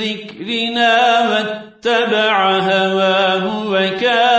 ذكرنا واتبع هواه وكان